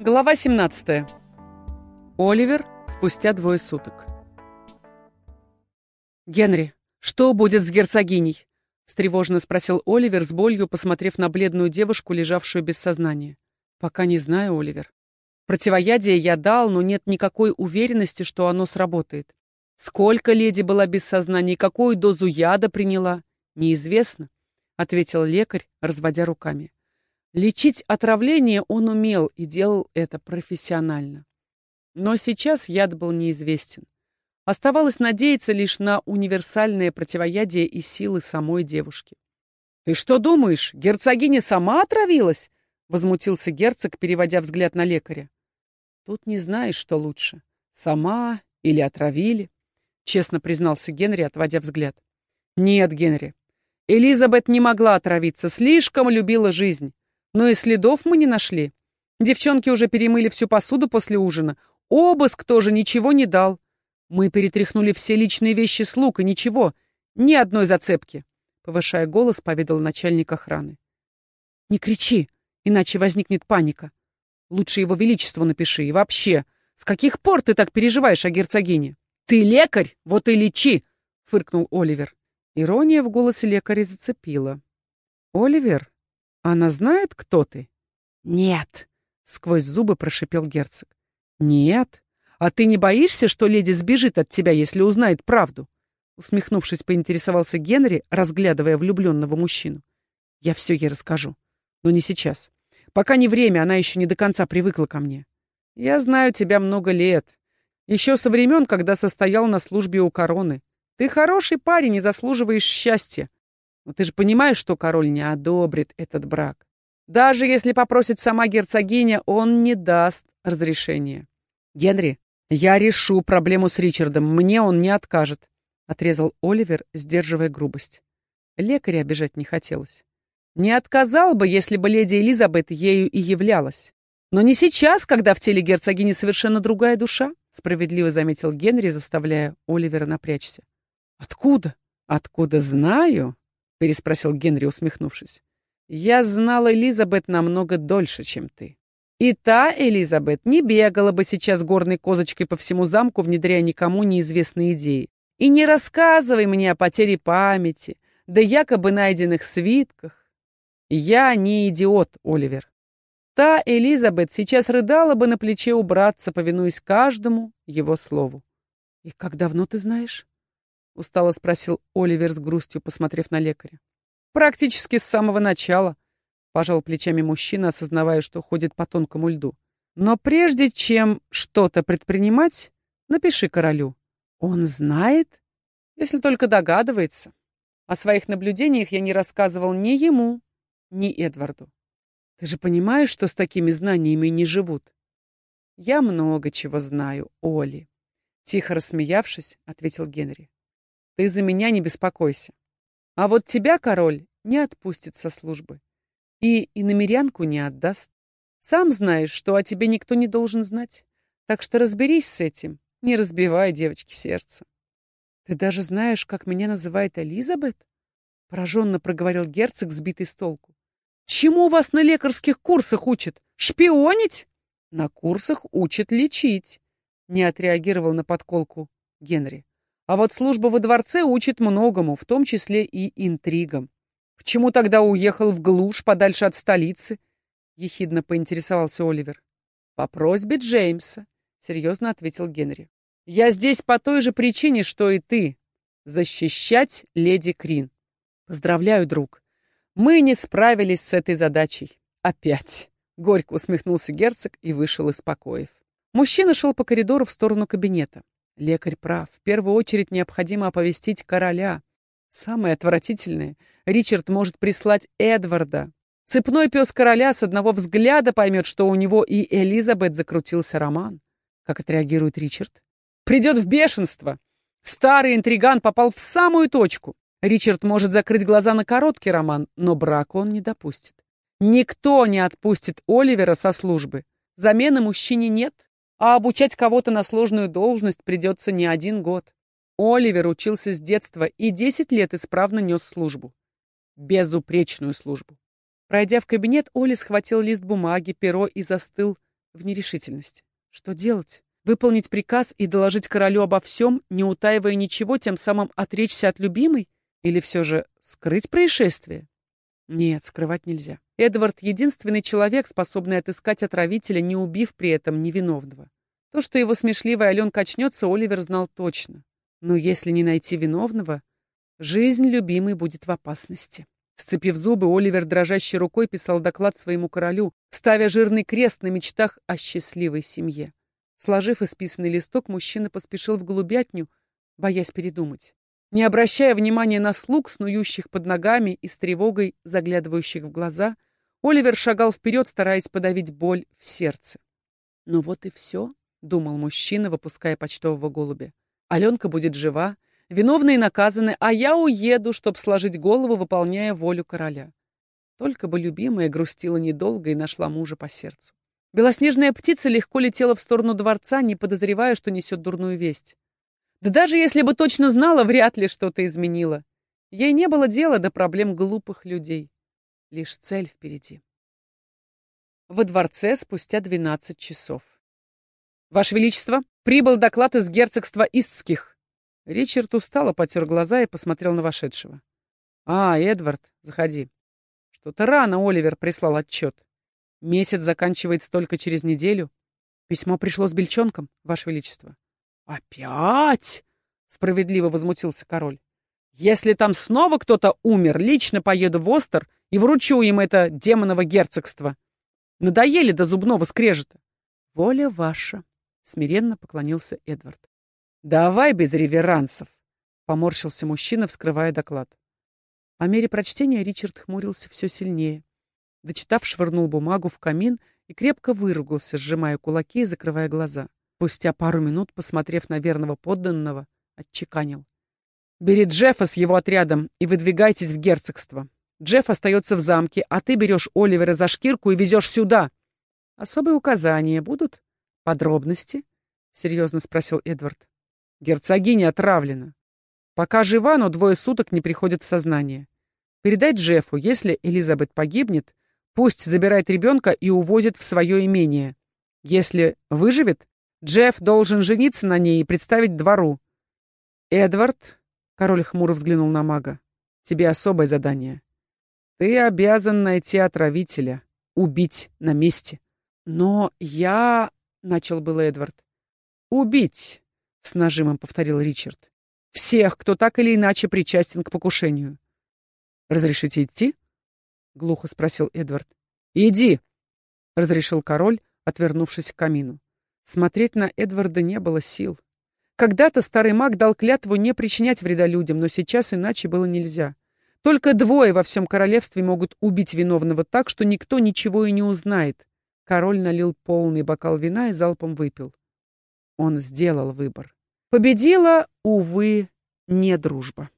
Глава 17. Оливер спустя двое суток. «Генри, что будет с герцогиней?» — встревоженно спросил Оливер с болью, посмотрев на бледную девушку, лежавшую без сознания. «Пока не знаю, Оливер. Противоядие я дал, но нет никакой уверенности, что оно сработает. Сколько леди была без сознания и какую дозу яда приняла, неизвестно», — ответил лекарь, разводя руками. Лечить отравление он умел и делал это профессионально. Но сейчас яд был неизвестен. Оставалось надеяться лишь на универсальное противоядие и силы самой девушки. «Ты что думаешь, герцогиня сама отравилась?» — возмутился герцог, переводя взгляд на лекаря. «Тут не знаешь, что лучше. Сама или отравили?» — честно признался Генри, отводя взгляд. «Нет, Генри. Элизабет не могла отравиться, слишком любила жизнь. Но и следов мы не нашли. Девчонки уже перемыли всю посуду после ужина. Обыск тоже ничего не дал. Мы перетряхнули все личные вещи слуг, и ничего, ни одной зацепки. Повышая голос, поведал начальник охраны. Не кричи, иначе возникнет паника. Лучше его величеству напиши. И вообще, с каких пор ты так переживаешь о герцогине? Ты лекарь, вот и лечи, фыркнул Оливер. Ирония в голосе лекаря зацепила. Оливер, она знает, кто ты? Нет, сквозь зубы прошипел герцог. Нет. А ты не боишься, что леди сбежит от тебя, если узнает правду? Усмехнувшись, поинтересовался Генри, разглядывая влюбленного мужчину. Я все ей расскажу. Но не сейчас. Пока не время, она еще не до конца привыкла ко мне. Я знаю тебя много лет. Еще со времен, когда состоял на службе у короны. Ты хороший парень и заслуживаешь счастья. Но ты же понимаешь, что король не одобрит этот брак. Даже если попросит сама герцогиня, он не даст разрешения. Генри, я решу проблему с Ричардом, мне он не откажет, отрезал Оливер, сдерживая грубость. Лекаря обижать не хотелось. Не отказал бы, если бы леди Элизабет ею и являлась. Но не сейчас, когда в теле герцогини совершенно другая душа, справедливо заметил Генри, заставляя Оливера напрячься. Откуда? Откуда знаю? Переспросил Генри, усмехнувшись. «Я знал Элизабет намного дольше, чем ты. И та Элизабет не бегала бы сейчас горной козочкой по всему замку, внедряя никому неизвестные идеи. И не рассказывай мне о потере памяти, да якобы найденных свитках. Я не идиот, Оливер. Та Элизабет сейчас рыдала бы на плече убраться, повинуясь каждому его слову. «И как давно ты знаешь?» — устало спросил Оливер с грустью, посмотрев на лекаря. «Практически с самого начала», — пожал плечами мужчина, осознавая, что ходит по тонкому льду. «Но прежде чем что-то предпринимать, напиши королю. Он знает, если только догадывается. О своих наблюдениях я не рассказывал ни ему, ни Эдварду. Ты же понимаешь, что с такими знаниями не живут?» «Я много чего знаю, Оли», — тихо рассмеявшись, ответил Генри. Ты за меня не беспокойся. А вот тебя король не отпустит со службы. И и намерянку не отдаст. Сам знаешь, что о тебе никто не должен знать. Так что разберись с этим, не разбивай девочке сердце. Ты даже знаешь, как меня называет Элизабет? Пораженно проговорил герцог, сбитый с толку. Чему вас на лекарских курсах учат? Шпионить? На курсах учат лечить. Не отреагировал на подколку Генри. А вот служба во дворце учит многому, в том числе и интригам. Почему тогда уехал в глушь, подальше от столицы? Ехидно поинтересовался Оливер. По просьбе Джеймса, серьезно ответил Генри. Я здесь по той же причине, что и ты. Защищать леди Крин. Поздравляю, друг. Мы не справились с этой задачей. Опять. Горько усмехнулся герцог и вышел из покоев. Мужчина шел по коридору в сторону кабинета. Лекарь прав. В первую очередь необходимо оповестить короля. Самое отвратительное. Ричард может прислать Эдварда. Цепной пес короля с одного взгляда поймет, что у него и Элизабет закрутился роман. Как отреагирует Ричард? Придет в бешенство. Старый интриган попал в самую точку. Ричард может закрыть глаза на короткий роман, но брак он не допустит. Никто не отпустит Оливера со службы. Замены мужчине нет а обучать кого-то на сложную должность придется не один год. Оливер учился с детства и 10 лет исправно нес службу. Безупречную службу. Пройдя в кабинет, Оли схватил лист бумаги, перо и застыл в нерешительности. Что делать? Выполнить приказ и доложить королю обо всем, не утаивая ничего, тем самым отречься от любимой? Или все же скрыть происшествие? Нет, скрывать нельзя. Эдвард — единственный человек, способный отыскать отравителя, не убив при этом невиновного. То, что его смешливая Аленка очнется, Оливер знал точно. Но если не найти виновного, жизнь любимой будет в опасности. Сцепив зубы, Оливер дрожащей рукой писал доклад своему королю, ставя жирный крест на мечтах о счастливой семье. Сложив исписанный листок, мужчина поспешил в голубятню, боясь передумать. Не обращая внимания на слуг, снующих под ногами и с тревогой заглядывающих в глаза, Оливер шагал вперед, стараясь подавить боль в сердце. «Ну вот и все», — думал мужчина, выпуская почтового голубя. «Аленка будет жива, Виновные наказаны, а я уеду, чтобы сложить голову, выполняя волю короля. Только бы любимая грустила недолго и нашла мужа по сердцу. Белоснежная птица легко летела в сторону дворца, не подозревая, что несет дурную весть. Да даже если бы точно знала, вряд ли что-то изменило. Ей не было дела до проблем глупых людей. Лишь цель впереди. Во дворце спустя двенадцать часов. «Ваше Величество, прибыл доклад из герцогства Истских. Ричард устало потер глаза и посмотрел на вошедшего. «А, Эдвард, заходи. Что-то рано Оливер прислал отчет. Месяц заканчивается только через неделю. Письмо пришло с бельчонком, Ваше Величество». «Опять?» — справедливо возмутился король. «Если там снова кто-то умер, лично поеду в Остер и вручу им это демоново герцогство. Надоели до зубного скрежета». «Воля ваша», — смиренно поклонился Эдвард. «Давай без реверансов!» — поморщился мужчина, вскрывая доклад. По мере прочтения Ричард хмурился все сильнее. Дочитав, швырнул бумагу в камин и крепко выругался, сжимая кулаки и закрывая глаза. Спустя пару минут, посмотрев на верного подданного, отчеканил. «Бери Джеффа с его отрядом и выдвигайтесь в герцогство. Джефф остается в замке, а ты берешь Оливера за шкирку и везешь сюда. Особые указания будут? Подробности?» — серьезно спросил Эдвард. Герцогиня отравлена. Пока жива, но двое суток не приходит в сознание. Передай Джеффу, если Элизабет погибнет, пусть забирает ребенка и увозит в свое имение. Если выживет, Джефф должен жениться на ней и представить двору. Эдвард, король хмуро взглянул на мага, тебе особое задание. Ты обязан найти отравителя, убить на месте. Но я... — начал был Эдвард. Убить, с нажимом повторил Ричард. Всех, кто так или иначе причастен к покушению. Разрешите идти? глухо спросил Эдвард. Иди, разрешил король, отвернувшись к камину. Смотреть на Эдварда не было сил. Когда-то старый маг дал клятву не причинять вреда людям, но сейчас иначе было нельзя. Только двое во всем королевстве могут убить виновного так, что никто ничего и не узнает. Король налил полный бокал вина и залпом выпил. Он сделал выбор. Победила, увы, не дружба.